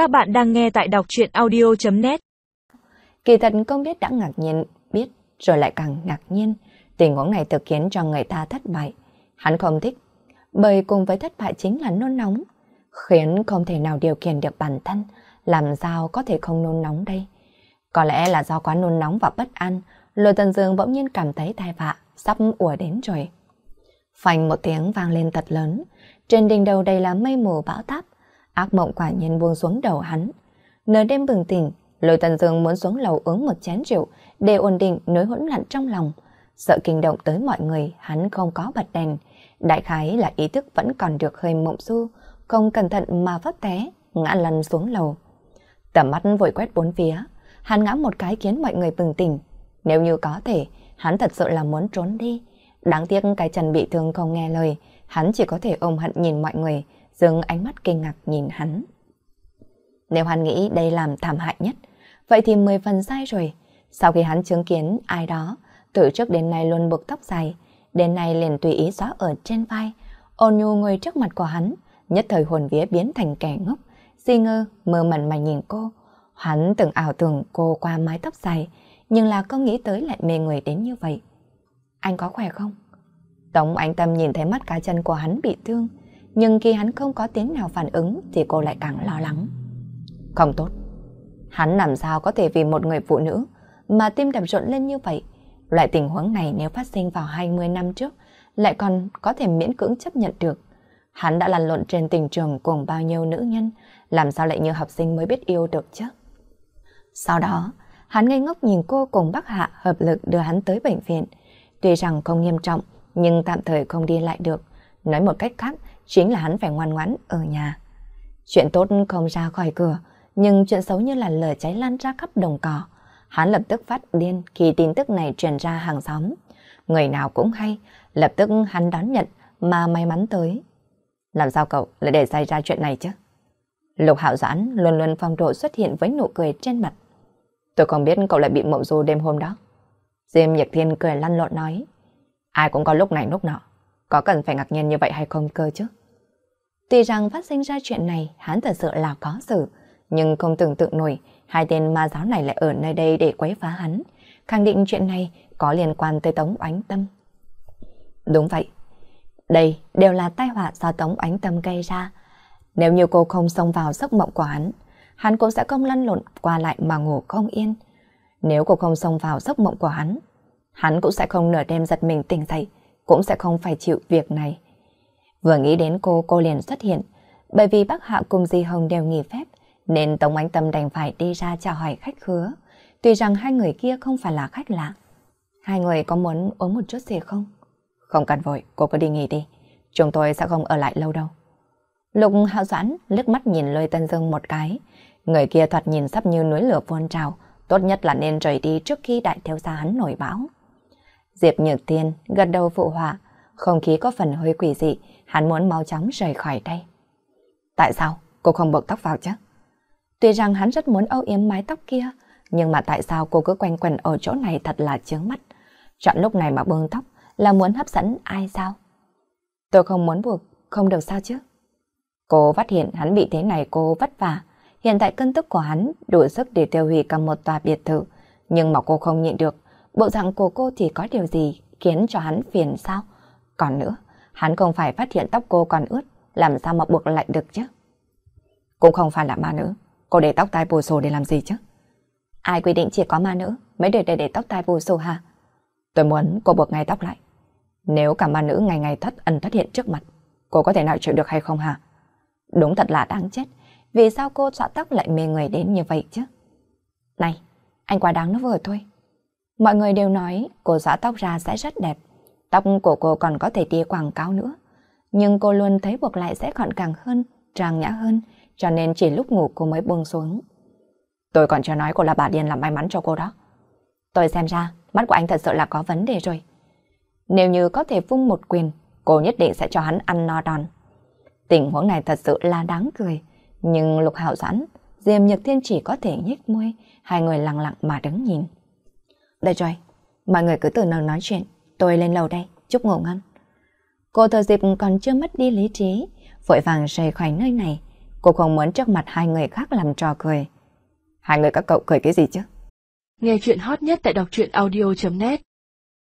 Các bạn đang nghe tại đọc chuyện audio.net Kỳ thật không biết đã ngạc nhiên, biết rồi lại càng ngạc nhiên. Tình huống này thực khiến cho người ta thất bại. Hắn không thích, bởi cùng với thất bại chính là nôn nóng, khiến không thể nào điều khiển được bản thân. Làm sao có thể không nôn nóng đây? Có lẽ là do quá nôn nóng và bất an, Lôi Tần Dương bỗng nhiên cảm thấy tai vạ, sắp ùa đến rồi. Phanh một tiếng vang lên thật lớn, trên đỉnh đầu đầy là mây mù bão táp, ác mộng quả nhiên buông xuống đầu hắn. Nửa đêm bừng tỉnh, Lôi Tần Dương muốn xuống lầu uống một chén rượu để ổn định nỗi hỗn loạn trong lòng. Sợ kinh động tới mọi người, hắn không có bật đèn. Đại khái là ý thức vẫn còn được hơi mộng du, không cẩn thận mà vấp té, ngã lăn xuống lầu. Tầm mắt vội quét bốn phía, hắn ngã một cái khiến mọi người bừng tỉnh. Nếu như có thể, hắn thật sự là muốn trốn đi. Đáng tiếc cái chân bị thương không nghe lời, hắn chỉ có thể ôm hận nhìn mọi người, dừng ánh mắt kinh ngạc nhìn hắn. Nếu hắn nghĩ đây làm thảm hại nhất, vậy thì mười phần sai rồi. Sau khi hắn chứng kiến ai đó, từ trước đến nay luôn buộc tóc dài, đến nay liền tùy ý xóa ở trên vai, ôn nhu ngồi trước mặt của hắn, nhất thời hồn vía biến thành kẻ ngốc, si ngơ, mơ mẩn mà nhìn cô. Hắn từng ảo tưởng cô qua mái tóc dài, nhưng là không nghĩ tới lại mê người đến như vậy. Anh có khỏe không? Tống anh Tâm nhìn thấy mắt cá chân của hắn bị thương, nhưng khi hắn không có tiếng nào phản ứng thì cô lại càng lo lắng. Không tốt. Hắn làm sao có thể vì một người phụ nữ mà tim đập rộn lên như vậy? Loại tình huống này nếu phát sinh vào 20 năm trước lại còn có thể miễn cưỡng chấp nhận được. Hắn đã lăn lộn trên tình trường cùng bao nhiêu nữ nhân, làm sao lại như học sinh mới biết yêu được chứ? Sau đó, hắn ngây ngốc nhìn cô cùng bác Hạ hợp lực đưa hắn tới bệnh viện. Tuy rằng không nghiêm trọng, nhưng tạm thời không đi lại được. Nói một cách khác, chính là hắn phải ngoan ngoãn ở nhà. Chuyện tốt không ra khỏi cửa, nhưng chuyện xấu như là lửa cháy lan ra khắp đồng cỏ. Hắn lập tức phát điên khi tin tức này truyền ra hàng xóm. Người nào cũng hay, lập tức hắn đón nhận mà may mắn tới. Làm sao cậu lại để xảy ra chuyện này chứ? Lục Hạo giãn luôn luôn phong độ xuất hiện với nụ cười trên mặt. Tôi không biết cậu lại bị mộng du đêm hôm đó. Diêm Nhật Thiên cười lăn lộn nói. Ai cũng có lúc này lúc nọ. Có cần phải ngạc nhiên như vậy hay không cơ chứ? Tuy rằng phát sinh ra chuyện này, hắn thật sự là có sự, nhưng không tưởng tượng nổi hai tên ma giáo này lại ở nơi đây để quấy phá hắn. Khẳng định chuyện này có liên quan tới Tống Oánh Tâm. Đúng vậy. Đây đều là tai họa do Tống Oánh Tâm gây ra. Nếu như cô không xông vào giấc mộng của hắn, hắn cũng sẽ không lăn lộn qua lại mà ngủ không yên. Nếu cô không xông vào giấc mộng của hắn, hắn cũng sẽ không nửa đêm giật mình tỉnh dậy, cũng sẽ không phải chịu việc này. Vừa nghĩ đến cô, cô liền xuất hiện, bởi vì bác Hạ cùng Di Hồng đều nghỉ phép, nên Tống Ánh Tâm đành phải đi ra chào hỏi khách khứa, tuy rằng hai người kia không phải là khách lạ. Hai người có muốn uống một chút gì không? Không cần vội, cô cứ đi nghỉ đi, chúng tôi sẽ không ở lại lâu đâu. Lục Hạ Doãn lướt mắt nhìn lôi Tân Dương một cái, người kia thoạt nhìn sắp như núi lửa vôn trào, tốt nhất là nên rời đi trước khi đại thiếu gia hắn nổi bão. Diệp Nhược Tiên gật đầu phụ họa, không khí có phần hơi quỷ dị, hắn muốn mau chóng rời khỏi đây. Tại sao cô không buộc tóc vào chứ? Tuy rằng hắn rất muốn âu yếm mái tóc kia, nhưng mà tại sao cô cứ quanh quẩn ở chỗ này thật là chướng mắt. Chọn lúc này mà bưng tóc là muốn hấp dẫn ai sao? Tôi không muốn buộc, không được sao chứ? Cô phát hiện hắn bị thế này cô vất vả. Hiện tại cân tức của hắn đủ sức để tiêu hủy cả một tòa biệt thự. Nhưng mà cô không nhịn được. Bộ dạng của cô thì có điều gì khiến cho hắn phiền sao? Còn nữa, hắn không phải phát hiện tóc cô còn ướt. Làm sao mà buộc lại được chứ? cũng không phải là ma nữ. Cô để tóc tai bù xù để làm gì chứ? Ai quy định chỉ có ma nữ mới để để, để tóc tai bù xù hả? Tôi muốn cô buộc ngay tóc lại. Nếu cả ma nữ ngày ngày thất ẩn thất hiện trước mặt, cô có thể nào chịu được hay không hả? Đúng thật là đáng chết. Vì sao cô xõa tóc lại mê người đến như vậy chứ? Này, anh quá đáng nó vừa thôi. Mọi người đều nói cô xõa tóc ra sẽ rất đẹp. Tóc của cô còn có thể đi quảng cáo nữa. Nhưng cô luôn thấy buộc lại sẽ gọn gàng hơn, trang nhã hơn, cho nên chỉ lúc ngủ cô mới buông xuống. Tôi còn chưa nói cô là bà điên làm may mắn cho cô đó. Tôi xem ra, mắt của anh thật sự là có vấn đề rồi. Nếu như có thể vung một quyền, cô nhất định sẽ cho hắn ăn no đòn. Tình huống này thật sự là đáng cười. Nhưng Lục Hạo Doãn, Diêm Nhật Thiên chỉ có thể nhếch môi, hai người lặng lặng mà đứng nhìn. Đây rồi, mọi người cứ từ từ nói chuyện, tôi lên lầu đây, chúc ngủ ngon. Cô thờ dịp còn chưa mất đi lý trí, vội vàng rời khỏi nơi này. Cô không muốn trước mặt hai người khác làm trò cười. Hai người các cậu cười cái gì chứ? Nghe chuyện hot nhất tại đọc truyện audio.net